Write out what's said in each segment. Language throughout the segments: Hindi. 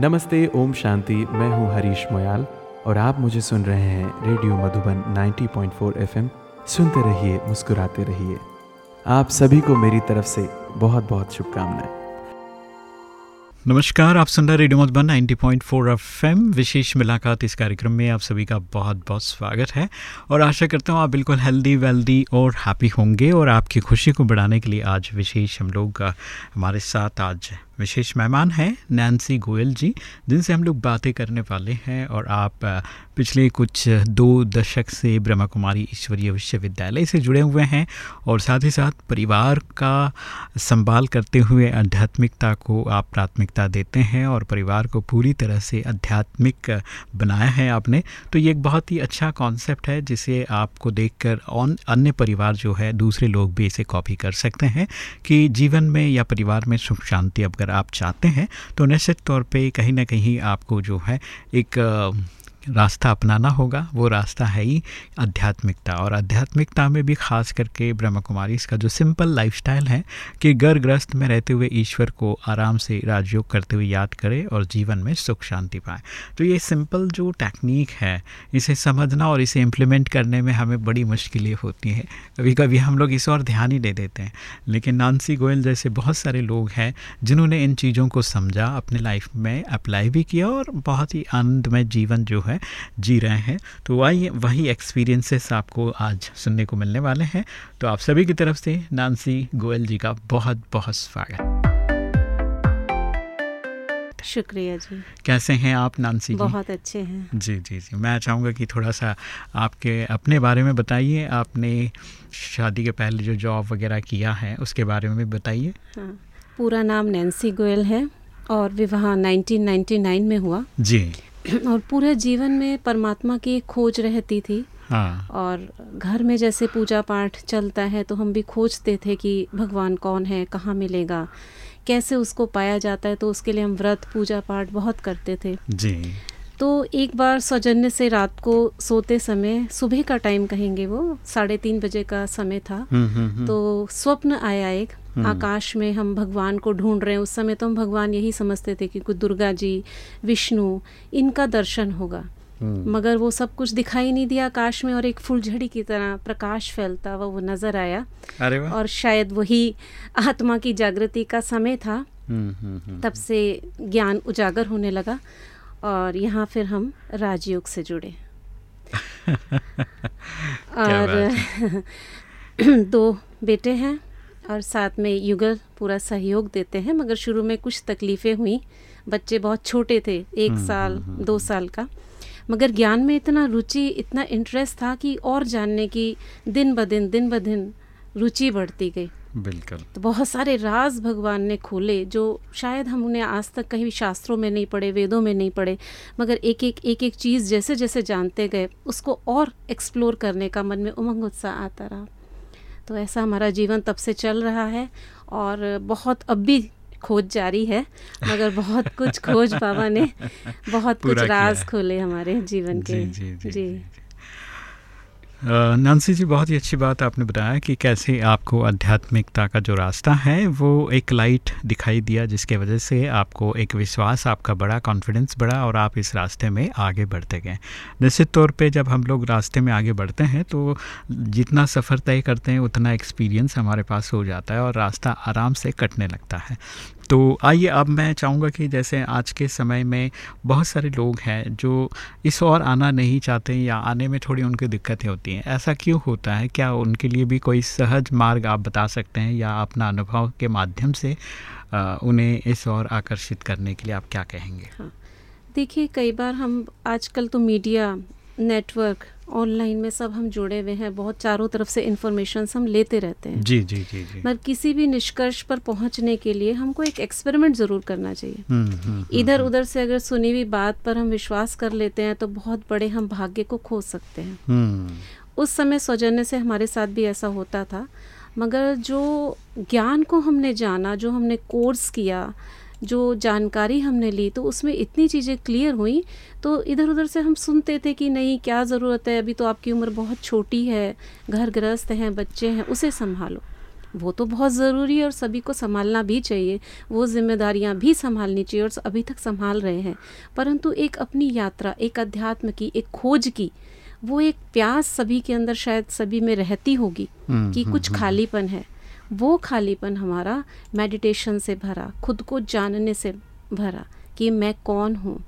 नमस्ते, ओम शांति। मैं हूँ हरीश मोयाल और आप मुझे सुन रहे हैं रेडियो मधुबन 90.4 एफएम। सुनते रहिए, मुस्कुराते रहिए। आप सभी को मेरी तरफ़ से बहुत बहुत शुभकामनाएँ। नमस्कार, आप सुन रहे रेडियो मधुबन 90.4 पॉइंट विशेष मुलाकात इस कार्यक्रम में आप सभी का बहुत बहुत स्वागत है और आशा करता हूँ आप बिल्कुल हेल्दी वेल्दी और हैप्पी होंगे और आपकी खुशी को बढ़ाने के लिए आज विशेष हम लोग हमारे साथ आज विशेष मेहमान हैं, नैन्सी गोयल जी, जिनसे हम लोग बातें करने वाले हैं और आप पिछले कुछ दो दशक से ब्रह्मा कुमारी ईश्वरीय विश्वविद्यालय से जुड़े हुए हैं और साथ ही साथ परिवार का संभाल करते हुए आध्यात्मिकता को आप प्राथमिकता देते हैं और परिवार को पूरी तरह से आध्यात्मिक बनाया है आपने। तो ये एक बहुत ही अच्छा कॉन्सेप्ट है जिसे आपको देखकर और अन्य परिवार जो है, दूसरे लोग भी इसे कॉपी कर सकते हैं कि जीवन में या परिवार में सुख शांति अब अगर आप चाहते हैं तो निश्चित तौर पे कहीं ना कहीं आपको जो है एक रास्ता अपनाना होगा, वो रास्ता है ही आध्यात्मिकता। और आध्यात्मिकता में भी खास करके ब्रह्म कुमारी इसका जो सिंपल लाइफस्टाइल है कि घर ग्रस्त में रहते हुए ईश्वर को आराम से राजयोग करते हुए याद करें और जीवन में सुख शांति पाए। तो ये सिंपल जो टेक्निक है, इसे समझना और इसे इम्प्लीमेंट करने में हमें बड़ी मुश्किलें होती हैं। कभी कभी हम लोग इस और ध्यान ही दे देते हैं। लेकिन नानसी गोयल जैसे बहुत सारे लोग हैं, जिन्होंने इन चीज़ों को समझा, अपने लाइफ में अप्लाई भी किया और बहुत ही आनंदमय जीवन जो है है जी रहे हैं। तो वही वही एक्सपीरियंसेस आपको आज सुनने को मिलने वाले हैं। तो आप सभी की तरफ़ से नानसी गोयल जी का बहुत बहुत स्वागत। शुक्रिया जी। कैसे हैं आप नानसी जी? बहुत अच्छे हैं। जी जी जी। मैं चाहूँगा कि थोड़ा सा आपके अपने बारे में बताइए। आपने शादी के पहले जो जॉब वगैरह किया है उसके बारे में भी बताइए। हाँ, पूरा नाम नैन्सी गोयल है और विवाह 1999 में हुआ। जी। और पूरे जीवन में परमात्मा की खोज रहती थी। हाँ। और घर में जैसे पूजा पाठ चलता है तो हम भी खोजते थे कि भगवान कौन है कहाँ मिलेगा कैसे उसको पाया जाता है तो उसके लिए हम व्रत पूजा पाठ बहुत करते थे। जी। तो एक बार सौजन्य से रात को सोते समय सुबह का टाइम कहेंगे वो साढ़े तीन बजे का समय था हम्म, हम्म, हम्म। तो स्वप्न आया एक आकाश में हम भगवान को ढूंढ रहे हैं। उस समय तो हम भगवान यही समझते थे कि कुछ दुर्गा जी विष्णु इनका दर्शन होगा। मगर वो सब कुछ दिखाई नहीं दिया आकाश में और एक फुलझड़ी की तरह प्रकाश फैलता हुआ वो नज़र आया। अरे और शायद वही आत्मा की जागृति का समय था। तब से ज्ञान उजागर होने लगा। और यहाँ फिर हम राजयोग से जुड़े। और दो बेटे हैं और साथ में युगल पूरा सहयोग देते हैं मगर शुरू में कुछ तकलीफ़ें हुई। बच्चे बहुत छोटे थे एक हम्म, साल हम्म, हम्म, दो साल का। मगर ज्ञान में इतना रुचि इतना इंटरेस्ट था कि और जानने की दिन ब दिन दिन ब दिन रुचि बढ़ती गई। बिल्कुल। तो बहुत सारे राज भगवान ने खोले जो शायद हम उन्हें आज तक कहीं शास्त्रों में नहीं पढ़े वेदों में नहीं पढ़े मगर एक एक एक एक चीज़ जैसे जैसे जानते गए उसको और एक्सप्लोर करने का मन में उमंग उत्साह आता रहा। तो ऐसा हमारा जीवन तब से चल रहा है और बहुत अब भी खोज जारी है मगर बहुत कुछ खोज बाबा ने बहुत कुछ राज खोले हमारे जीवन के। जी, जी, जी, जी, जी, जी। नानसी जी, बहुत ही अच्छी बात आपने बताया कि कैसे आपको आध्यात्मिकता का जो रास्ता है, वो एक लाइट दिखाई दिया, जिसके वजह से आपको एक विश्वास, आपका बड़ा कॉन्फिडेंस बढ़ा और आप इस रास्ते में आगे बढ़ते गए। निश्चित तौर पे जब हम लोग रास्ते में आगे बढ़ते हैं तो जितना सफ़र तय करते हैं, उतना एक्सपीरियंस हमारे पास हो जाता है और रास्ता आराम से कटने लगता है। तो आइए अब मैं चाहूँगा कि जैसे आज के समय में बहुत सारे लोग हैं जो इस और आना नहीं चाहते या आने में थोड़ी उनकी दिक्कतें होती हैं। ऐसा क्यों होता है? क्या उनके लिए भी कोई सहज मार्ग आप बता सकते हैं या अपना अनुभव के माध्यम से आ, उन्हें इस और आकर्षित करने के लिए आप क्या कहेंगे? हाँ। देखिए कई बार हम आजकल तो मीडिया नेटवर्क ऑनलाइन में सब हम जुड़े हुए हैं बहुत चारों तरफ़ से इंफॉर्मेशन हम लेते रहते हैं। जी जी जी जी। मगर किसी भी निष्कर्ष पर पहुँचने के लिए हमको एक एक्सपेरिमेंट ज़रूर करना चाहिए। हम्म, हम्म, हम्म, इधर उधर से अगर सुनी हुई बात पर हम विश्वास कर लेते हैं तो बहुत बड़े हम भाग्य को खो सकते हैं। उस समय सौजन्य से हमारे साथ भी ऐसा होता था मगर जो ज्ञान को हमने जाना जो हमने कोर्स किया जो जानकारी हमने ली तो उसमें इतनी चीज़ें क्लियर हुई तो इधर उधर से हम सुनते थे कि नहीं क्या ज़रूरत है? अभी तो आपकी उम्र बहुत छोटी है घर गृहस्थ हैं बच्चे हैं उसे संभालो। वो तो बहुत ज़रूरी है और सभी को संभालना भी चाहिए वो जिम्मेदारियाँ भी संभालनी चाहिए और अभी तक संभाल रहे हैं। परंतु एक अपनी यात्रा एक अध्यात्म की एक खोज की वो एक प्यास सभी के अंदर शायद सभी में रहती होगी हम्म, कि कुछ खालीपन है। वो खालीपन हमारा मेडिटेशन से भरा, खुद को जानने से भरा कि मैं कौन हूँ।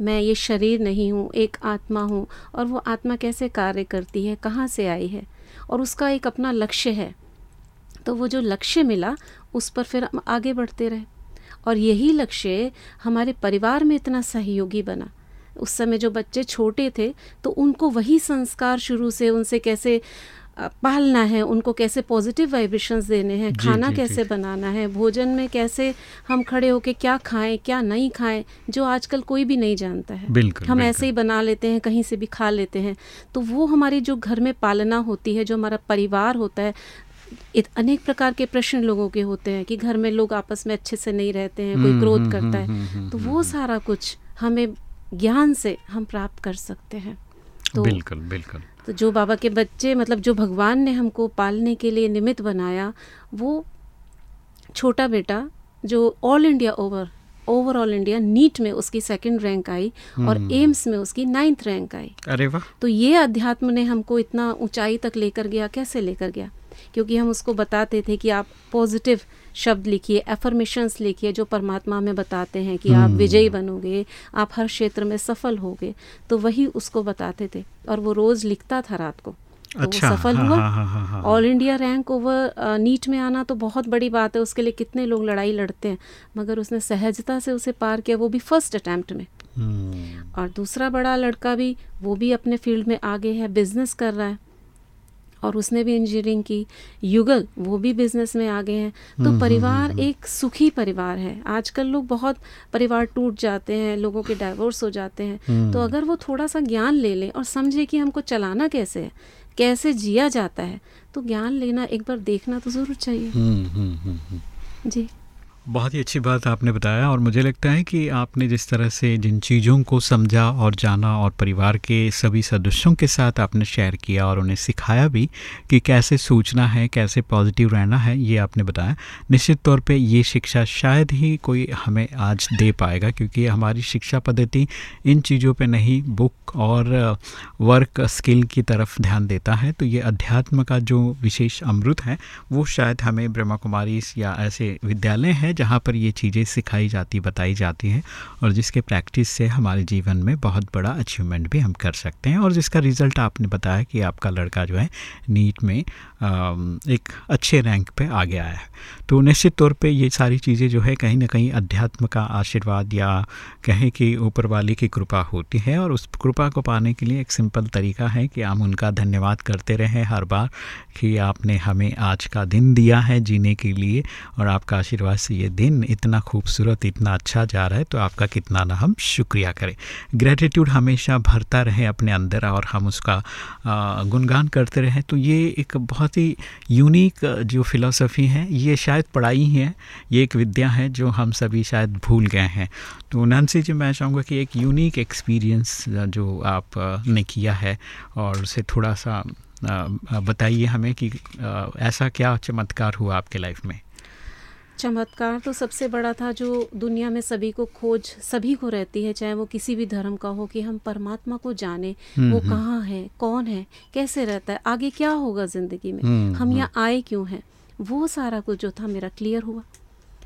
मैं ये शरीर नहीं हूँ, एक आत्मा हूँ और वो आत्मा कैसे कार्य करती है, कहाँ से आई है और उसका एक अपना लक्ष्य है। तो वो जो लक्ष्य मिला, उस पर फिर हम आगे बढ़ते रहे और यही लक्ष्य हमारे परिवार में इतना सहयोगी बना। उस समय जो बच्चे छोटे थे तो उनको वही संस्कार शुरू से, उनसे कैसे पालना है उनको कैसे पॉजिटिव वाइब्रेशंस देने हैं खाना जी, कैसे जी. बनाना है भोजन में कैसे हम खड़े होके क्या खाएँ क्या नहीं खाएँ जो आजकल कोई भी नहीं जानता है। बिल्कुल, हम बिल्कुल. ऐसे ही बना लेते हैं कहीं से भी खा लेते हैं। तो वो हमारी जो घर में पालना होती है जो हमारा परिवार होता है अनेक प्रकार के प्रश्न लोगों के होते हैं कि घर में लोग आपस में अच्छे से नहीं रहते हैं कोई हम्म, क्रोध हम्म, करता है। हम्म, तो वो सारा कुछ हमें ज्ञान से हम प्राप्त कर सकते हैं। तो बिल्कुल बिल्कुल। तो जो बाबा के बच्चे मतलब जो भगवान ने हमको पालने के लिए निमित्त बनाया वो छोटा बेटा जो all India over overall India NEET में उसकी सेकंड रैंक आई और एम्स हम्म। में उसकी नाइन्थ रैंक आई। अरे वाह। तो ये अध्यात्म ने हमको इतना ऊंचाई तक लेकर गया कैसे लेकर गया? क्योंकि हम उसको बताते थे कि आप पॉजिटिव शब्द लिखिए एफर्मेशंस लिखिए जो परमात्मा हमें बताते हैं कि आप हम्म। विजयी बनोगे आप हर क्षेत्र में सफल होगे तो वही उसको बताते थे और वो रोज़ लिखता था रात को। तो अच्छा, वो सफल हाँ, हुआ। ऑल हाँ, हाँ, हाँ, इंडिया रैंक ओवर नीट में आना तो बहुत बड़ी बात है उसके लिए कितने लोग लड़ाई लड़ते हैं मगर उसने सहजता से उसे पार किया वो भी फ़र्स्ट अटैम्प्ट में। हम्म। और दूसरा बड़ा लड़का भी वो भी अपने फ़ील्ड में आगे है बिज़नेस कर रहा है। और उसने भी इंजीनियरिंग की। युगल वो भी बिज़नेस में आ गए हैं। तो हम्म, परिवार हम्म, एक सुखी परिवार है। आजकल लोग बहुत परिवार टूट जाते हैं लोगों के डाइवोर्स हो जाते हैं। तो अगर वो थोड़ा सा ज्ञान ले लें और समझे कि हमको चलाना कैसे है कैसे जिया जाता है तो ज्ञान लेना एक बार देखना तो ज़रूर चाहिए। जी। बहुत ही अच्छी बात आपने बताया और मुझे लगता है कि आपने जिस तरह से जिन चीज़ों को समझा और जाना और परिवार के सभी सदस्यों के साथ आपने शेयर किया और उन्हें सिखाया भी कि कैसे सोचना है, कैसे पॉजिटिव रहना है, ये आपने बताया। निश्चित तौर पे ये शिक्षा शायद ही कोई हमें आज दे पाएगा क्योंकि हमारी शिक्षा पद्धति इन चीज़ों पर नहीं बुक और वर्क स्किल की तरफ़ ध्यान देता है। तो ये अध्यात्म का जो विशेष अमृत है, वो शायद हमें ब्रह्मा कुमारी या ऐसे विद्यालय हैं जहाँ पर ये चीज़ें सिखाई जाती, बताई जाती हैं और जिसके प्रैक्टिस से हमारे जीवन में बहुत बड़ा अचीवमेंट भी हम कर सकते हैं और जिसका रिज़ल्ट आपने बताया कि आपका लड़का जो है, नीट में एक अच्छे रैंक पे आ गया है। तो निश्चित तौर पे ये सारी चीज़ें जो है कहीं ना कहीं अध्यात्म का आशीर्वाद या कहें कि ऊपर वाले की कृपा होती है और उस कृपा को पाने के लिए एक सिंपल तरीका है कि हम उनका धन्यवाद करते रहें हर बार कि आपने हमें आज का दिन दिया है जीने के लिए और आपका आशीर्वाद से ये दिन इतना खूबसूरत, इतना अच्छा जा रहा है तो आपका कितना ना हम शुक्रिया करें। ग्रेटिट्यूड हमेशा भरता रहे अपने अंदर और हम उसका गुणगान करते रहें। तो ये एक बहुत ही यूनिक जो फिलोसफी है, ये शायद पढ़ाई ही है ये एक विद्या है जो हम सभी शायद भूल गए हैं। तो नैन्सी जी मैं चाहूँगा कि एक यूनिक एक्सपीरियंस जो आप ने किया है और उसे थोड़ा सा बताइए हमें कि ऐसा क्या चमत्कार हुआ आपके लाइफ में? चमत्कार तो सबसे बड़ा था जो दुनिया में सभी को खोज सभी को रहती है चाहे वो किसी भी धर्म का हो कि हम परमात्मा को जाने हम्म, वो हम्म। कहाँ है कौन है कैसे रहता है आगे क्या होगा ज़िंदगी में? हम्म, हम यहाँ आए क्यों हैं? वो सारा कुछ जो था मेरा क्लियर हुआ।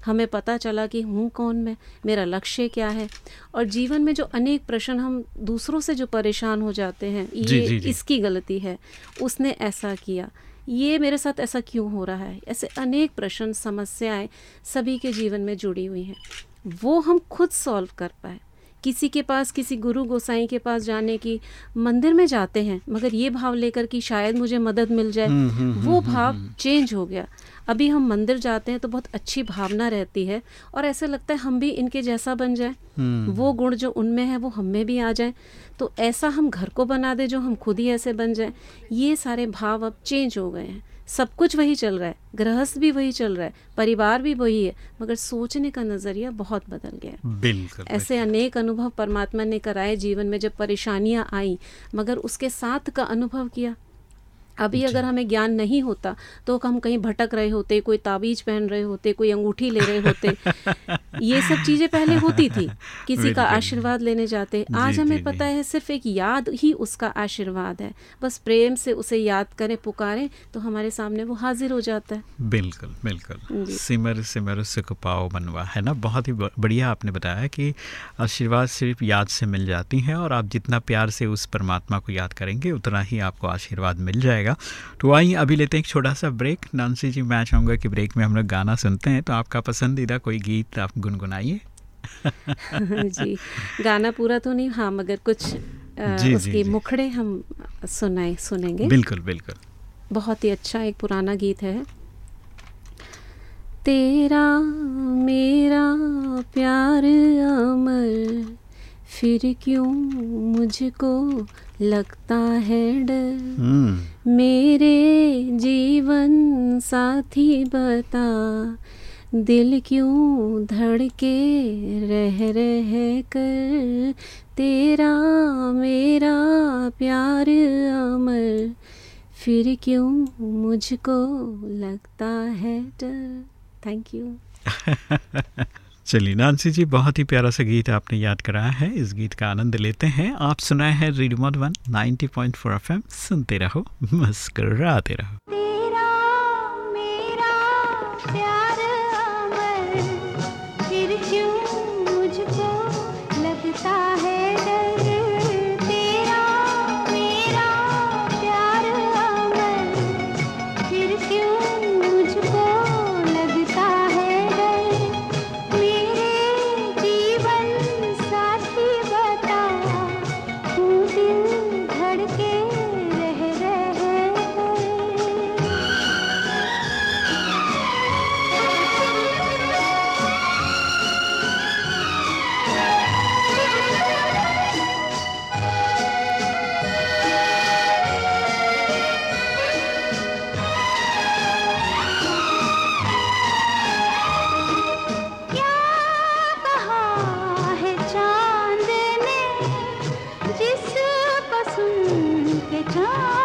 हमें पता चला कि हूँ कौन मैं मेरा लक्ष्य क्या है। और जीवन में जो अनेक प्रश्न हम दूसरों से जो परेशान हो जाते हैं ये जी, जी, जी. इसकी गलती है। उसने ऐसा किया। ये मेरे साथ ऐसा क्यों हो रहा है? ऐसे अनेक प्रश्न समस्याएँ सभी के जीवन में जुड़ी हुई हैं। वो हम खुद सॉल्व कर पाए। किसी के पास किसी गुरु गोसाई के पास जाने की मंदिर में जाते हैं मगर ये भाव लेकर कि शायद मुझे मदद मिल जाए हम्म, हम्म, वो हम्म, भाव चेंज हो गया। अभी हम मंदिर जाते हैं तो बहुत अच्छी भावना रहती है और ऐसा लगता है हम भी इनके जैसा बन जाए। वो गुण जो उनमें है वो हम में भी आ जाए। तो ऐसा हम घर को बना दे जो हम खुद ही ऐसे बन जाए। ये सारे भाव अब चेंज हो गए हैं। सब कुछ वही चल रहा है गृहस्थ भी वही चल रहा है परिवार भी वही है मगर सोचने का नज़रिया बहुत बदल गया बिल्कुल ऐसे अनेक अनुभव परमात्मा ने कराए जीवन में जब परेशानियाँ आई मगर उसके साथ का अनुभव किया अभी अगर हमें ज्ञान नहीं होता तो हम कहीं भटक रहे होते कोई ताबीज पहन रहे होते कोई अंगूठी ले रहे होते। ये सब चीज़ें पहले होती थी किसी का आशीर्वाद लेने जाते। आज हमें पता है सिर्फ़ एक याद ही उसका आशीर्वाद है। बस प्रेम से उसे याद करें पुकारें तो हमारे सामने वो हाजिर हो जाता है। बिल्कुल बिल्कुल। सिमर सिमर सुख पाओ बनवा है ना? बहुत ही बढ़िया आपने बताया कि आशीर्वाद सिर्फ़ याद से मिल जाती हैं और आप जितना प्यार से उस परमात्मा को याद करेंगे उतना ही आपको आशीर्वाद मिल जाएगा। जाएगा। तो आइए अभी लेते हैं एक छोटा सा ब्रेक नानसी जी मैं चाहूँगा कि ब्रेक में हम लोग गाना सुनते हैं। तो आपका पसंदीदा कोई गीत आप गुनगुनाइए। जी गाना पूरा तो नहीं हाँ मगर कुछ आ, जी, उसके जी, मुखड़े हम सुनाए सुनेंगे। बिल्कुल बिल्कुल। बहुत ही अच्छा एक पुराना गीत है। तेरा मेरा प्यार अमर फिर क्यों मुझको लगता है डर? हम्म। मेरे जीवन साथी बता दिल क्यों धड़के रह रह कर? तेरा मेरा प्यार अमर फिर क्यों मुझको लगता है डर? थैंक यू चलिए, नानसी जी, बहुत ही प्यारा सा गीत आपने याद कराया है। इस गीत का आनंद लेते हैं। आप सुनाए हैं रेडियो मधुबन 90.4 एफएम सुनते रहो, मुस्कराते रहो। जा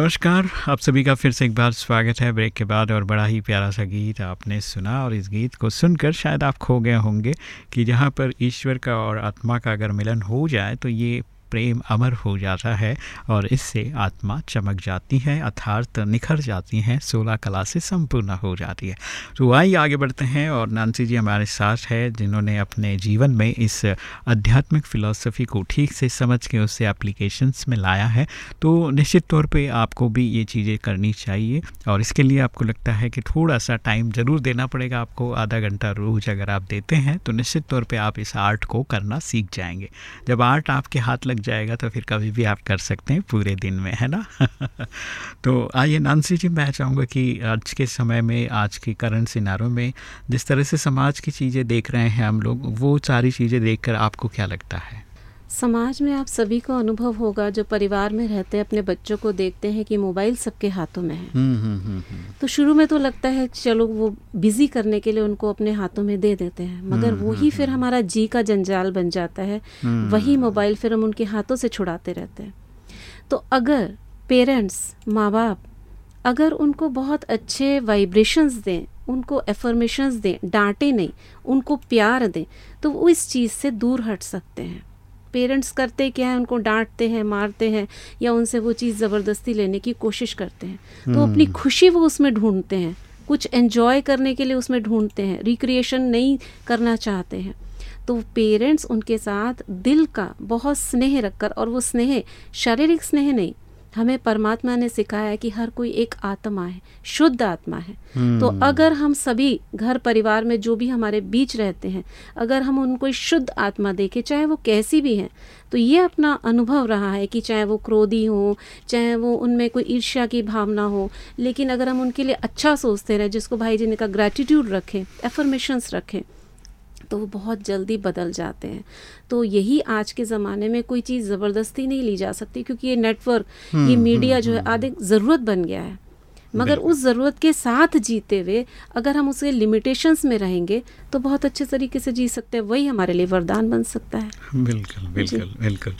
नमस्कार, आप सभी का फिर से एक बार स्वागत है ब्रेक के बाद और बड़ा ही प्यारा सा गीत आपने सुना और इस गीत को सुनकर शायद आप खो गए होंगे कि जहाँ पर ईश्वर का और आत्मा का अगर मिलन हो जाए तो ये प्रेम अमर हो जाता है और इससे आत्मा चमक जाती है अर्थार्थ निखर जाती हैं सोलह कला से संपूर्ण हो जाती है। तो आइए आगे बढ़ते हैं और नानसी जी हमारे साथ है, जिन्होंने अपने जीवन में इस आध्यात्मिक फ़िलासफ़ी को ठीक से समझ के उससे एप्लीकेशंस में लाया है। तो निश्चित तौर पे आपको भी ये चीज़ें करनी चाहिए और इसके लिए आपको लगता है कि थोड़ा सा टाइम ज़रूर देना पड़ेगा आपको, आधा घंटा रोज़ अगर आप देते हैं तो निश्चित तौर पर आप इस आर्ट को करना सीख जाएँगे। जब आर्ट आपके हाथ लग जाएगा तो फिर कभी भी आप कर सकते हैं पूरे दिन में, है ना? तो आइए नानसी जी, मैं चाहूँगा कि आज के समय में, आज के करंट सिनारों में, जिस तरह से समाज की चीज़ें देख रहे हैं हम लोग, वो सारी चीज़ें देखकर आपको क्या लगता है? समाज में आप सभी को अनुभव होगा जो परिवार में रहते हैं अपने बच्चों को देखते हैं कि मोबाइल सबके हाथों में है। हम्म, हम्म, हम्म, तो शुरू में तो लगता है चलो वो बिज़ी करने के लिए उनको अपने हाथों में दे देते हैं मगर वही फिर हमारा जी का जंजाल बन जाता है। वही मोबाइल फिर हम उनके हाथों से छुड़ाते रहते हैं। तो अगर पेरेंट्स माँ बाप अगर उनको बहुत अच्छे वाइब्रेशंस दें उनको एफर्मेशंस दें डांटे नहीं उनको प्यार दें तो वो इस चीज़ से दूर हट सकते हैं। पेरेंट्स करते क्या है उनको डांटते हैं मारते हैं या उनसे वो चीज़ ज़बरदस्ती लेने की कोशिश करते हैं तो अपनी हम्म। खुशी वो उसमें ढूंढते हैं कुछ एन्जॉय करने के लिए उसमें ढूंढते हैं रिक्रिएशन नहीं करना चाहते हैं तो पेरेंट्स उनके साथ दिल का बहुत स्नेह रखकर और वो स्नेह शारीरिक स्नेह नहीं हमें परमात्मा ने सिखाया कि हर कोई एक आत्मा है शुद्ध आत्मा है तो हम्म। अगर हम सभी घर परिवार में जो भी हमारे बीच रहते हैं अगर हम उनको शुद्ध आत्मा देखें चाहे वो कैसी भी हैं तो ये अपना अनुभव रहा है कि चाहे वो क्रोधी हो चाहे वो उनमें कोई ईर्ष्या की भावना हो लेकिन अगर हम उनके लिए अच्छा सोचते रहे जिसको भाई जी ने कहा ग्रेटिट्यूड रखें एफर्मेशंस रखें तो वो बहुत जल्दी बदल जाते हैं। तो यही आज के ज़माने में कोई चीज़ ज़बरदस्ती नहीं ली जा सकती क्योंकि ये नेटवर्क ये हम्म, मीडिया हम्म, जो है हम्म, आधे ज़रूरत बन गया है। मगर उस ज़रूरत के साथ जीते हुए अगर हम उसके लिमिटेशंस में रहेंगे तो बहुत अच्छे तरीके से जी सकते हैं वही हमारे लिए वरदान बन सकता है। बिल्कुल बिल्कुल बिल्कुल।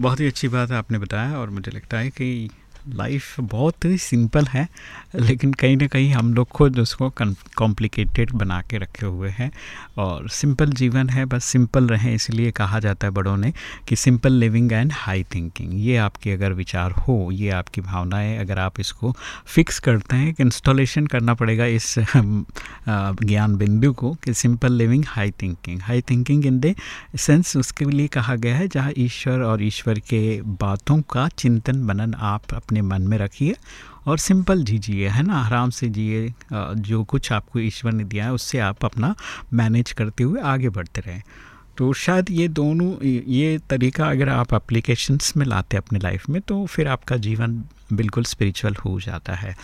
बहुत ही अच्छी बात है आपने बताया और मुझे लगता है कि लाइफ बहुत ही सिंपल है, लेकिन कहीं ना कहीं हम लोग खुद उसको कॉम्प्लिकेटेड बना के रखे हुए हैं और सिंपल जीवन है, बस सिंपल रहें, इसलिए कहा जाता है बड़ों ने कि simple living and high thinking ये आपके अगर विचार हो, ये आपकी भावनाएँ अगर आप इसको फिक्स करते हैं कि इंस्टॉलेशन करना पड़ेगा इस ज्ञान बिंदु को कि simple living high thinking high thinking in the sense उसके लिए कहा गया है, जहाँ ईश्वर और ईश्वर के बातों का चिंतन मनन आप अपने मन में रखिए और सिंपल जीजिए, है ना? आराम से जिए जो कुछ आपको ईश्वर ने दिया है, उससे आप अपना मैनेज करते हुए आगे बढ़ते रहें। तो शायद ये दोनों, ये तरीका अगर आप एप्लीकेशंस में लाते अपने लाइफ में तो फिर आपका जीवन बिल्कुल स्पिरिचुअल हो जाता है।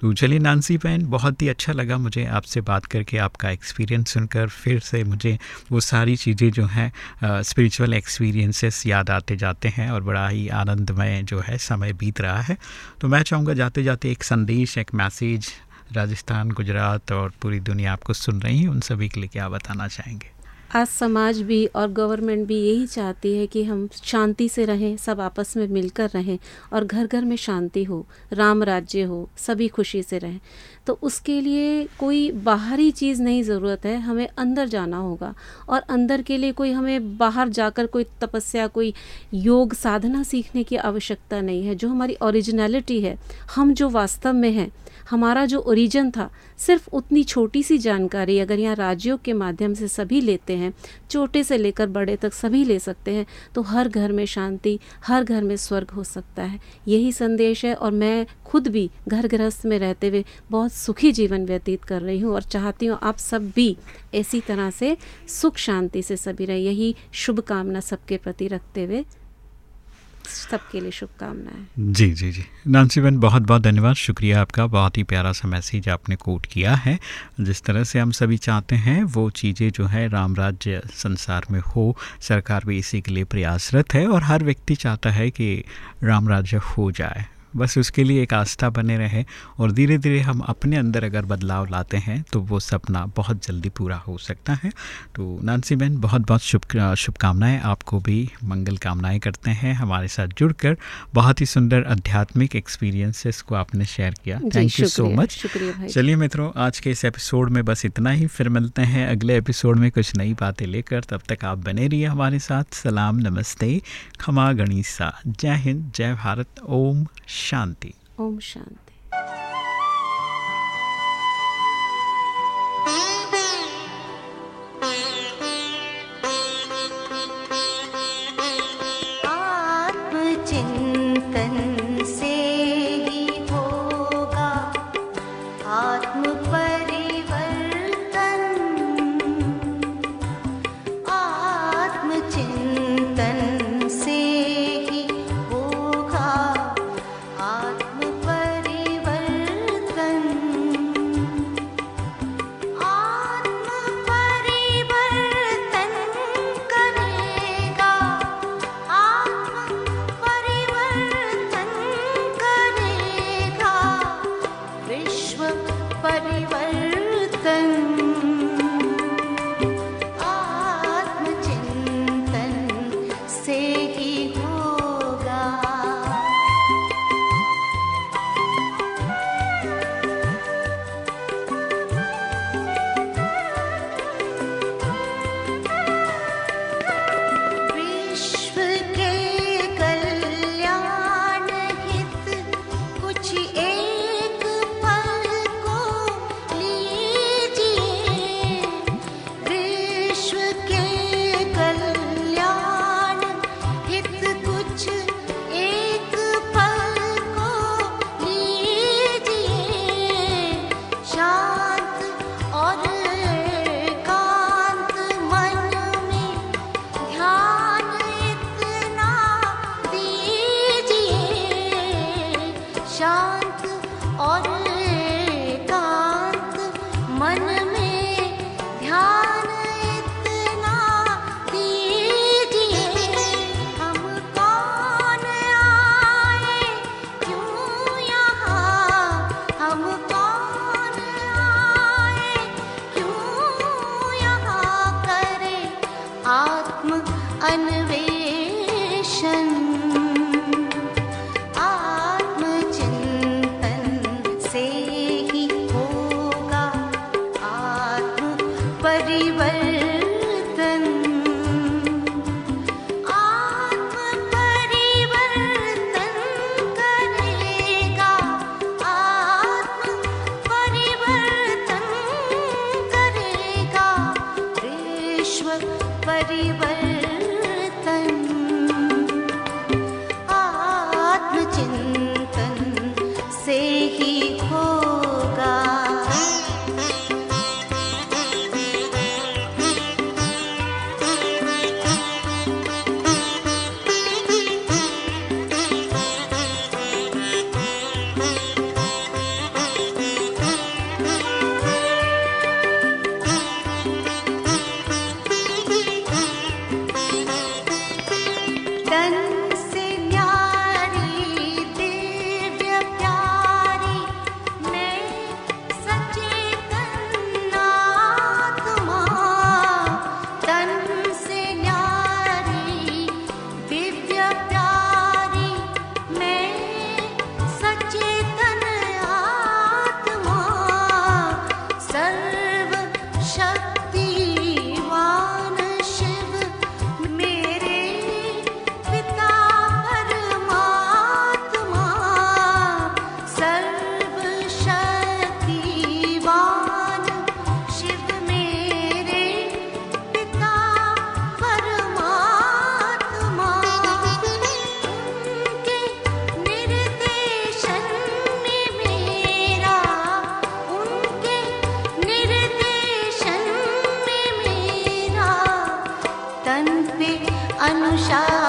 तो चलिए नानसी बहन, बहुत ही अच्छा लगा मुझे आपसे बात करके, आपका एक्सपीरियंस सुनकर, फिर से मुझे वो सारी चीज़ें जो हैं स्पिरिचुअल एक्सपीरियंसेस याद आते जाते हैं और बड़ा ही आनंदमय जो है समय बीत रहा है। तो मैं चाहूँगा जाते जाते एक संदेश, एक मैसेज राजस्थान, गुजरात और पूरी दुनिया आपको सुन रही है, उन सभी के लिए क्या बताना चाहेंगे? आज समाज भी और गवर्नमेंट भी यही चाहती है कि हम शांति से रहें, सब आपस में मिलकर रहें और घर घर में शांति हो, राम राज्य हो, सभी खुशी से रहें। तो उसके लिए कोई बाहरी चीज़ नहीं ज़रूरत है, हमें अंदर जाना होगा। और अंदर के लिए कोई हमें बाहर जाकर कोई तपस्या, कोई योग साधना सीखने की आवश्यकता नहीं है। जो हमारी ओरिजिनलिटी है, हम जो वास्तव में हैं, हमारा जो ओरिजिन था, सिर्फ़ उतनी छोटी सी जानकारी अगर यहाँ राज्यों के माध्यम से सभी लेते हैं, छोटे से लेकर बड़े तक सभी ले सकते हैं तो हर घर में शांति, हर घर में स्वर्ग हो सकता है। यही संदेश है और मैं खुद भी घर गृहस्थ में रहते हुए बहुत सुखी जीवन व्यतीत कर रही हूँ और चाहती हूँ आप सब भी इसी तरह से सुख शांति से सभी रहे। यही शुभकामना सबके प्रति रखते हुए सबके लिए शुभकामनाएँ। जी जी जी। नानसी बहन, बहुत बहुत धन्यवाद। शुक्रिया आपका। बहुत ही प्यारा सा मैसेज आपने कोट किया है। जिस तरह से हम सभी चाहते हैं, वो चीज़ें जो है राम राज्य संसार में हो, सरकार भी इसी के लिए प्रयासरत है और हर व्यक्ति चाहता है कि राम राज्य हो जाए। बस उसके लिए एक आस्था बने रहे और धीरे धीरे हम अपने अंदर अगर बदलाव लाते हैं तो वो सपना बहुत जल्दी पूरा हो सकता है। तो नानसी बहन बहुत बहुत शुभ शुभकामनाएँ। आपको भी मंगल कामनाएँ करते हैं हमारे साथ जुड़कर। बहुत ही सुंदर आध्यात्मिक एक्सपीरियंसेस को आपने शेयर किया। थैंक यू सो मच चलिए मित्रों आज के इस एपिसोड में बस इतना ही। फिर मिलते हैं अगले एपिसोड में कुछ नई बातें लेकर। तब तक आप बने रहिए हमारे साथ। सलाम नमस्ते। खमा गणिसा। जय हिंद जय भारत। ओम शांति। ओम शांति। परिवर्तन मनुष्यः